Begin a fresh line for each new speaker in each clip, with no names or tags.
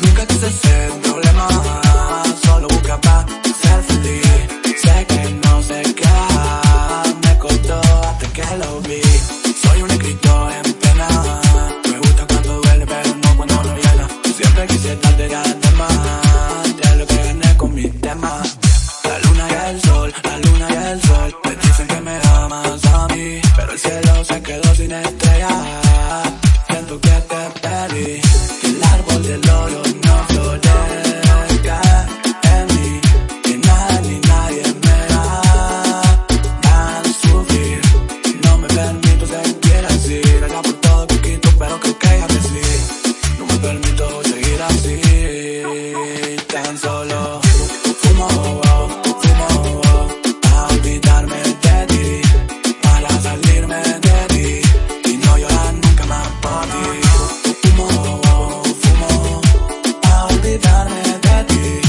Nunca quise ser un problema Solo buscaba ser feliz Sé que no sé qué Me costó hasta que lo vi. Soy un escritor en pena Me gusta cuando duele pero no cuando no llena Siempre quise darte de más De lo que gané con mi tema dejen solo. Fumo, fumo, wow, para olvidarme de ti, para salirme de ti y no llorar nunca más por ti. Fumo, fumo, para olvidarme de ti,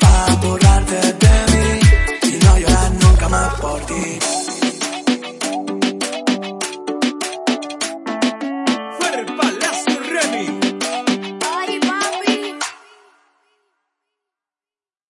para burlarte de mí y no llorar nunca más por ti.